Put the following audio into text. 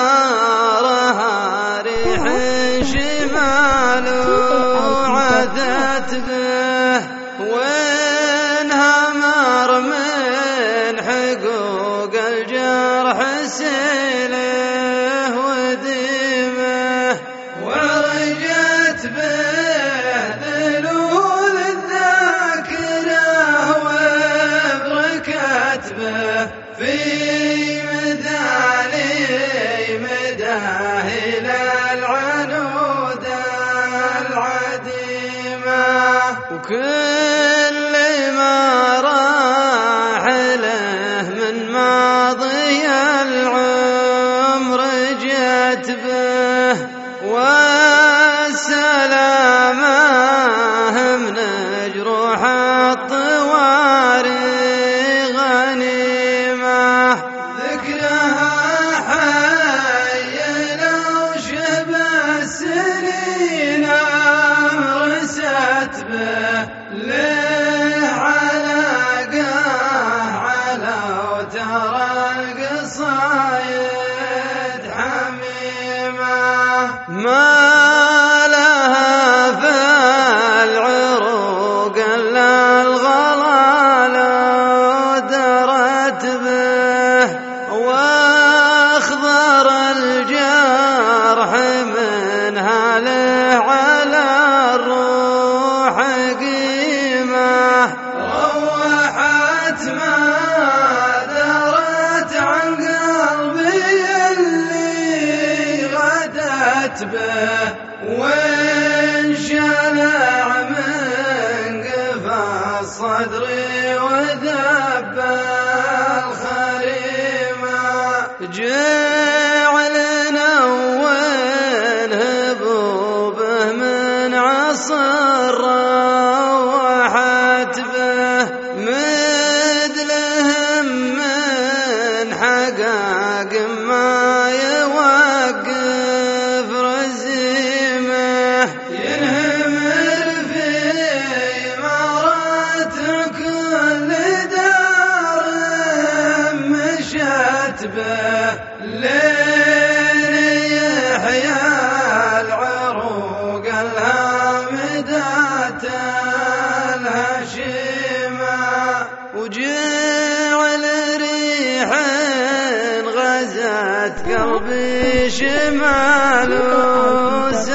نارها ريح شمال وعثت به. وانهمر من حقوق الجرح سيله وديمه وعرجت به ذلول الذاكرة وبركت به. في good. ما لها في العروق إلا الغلا درت به وأخضر الجرح منها له على الروح قيمة روحت ما غدت به وانشلع من قفا صدري وذب الخريمة. جعلنا مشت به لين يحيى العروق الهامدات الهشيمة وجعل ريح غزت قلبي شمال وسرت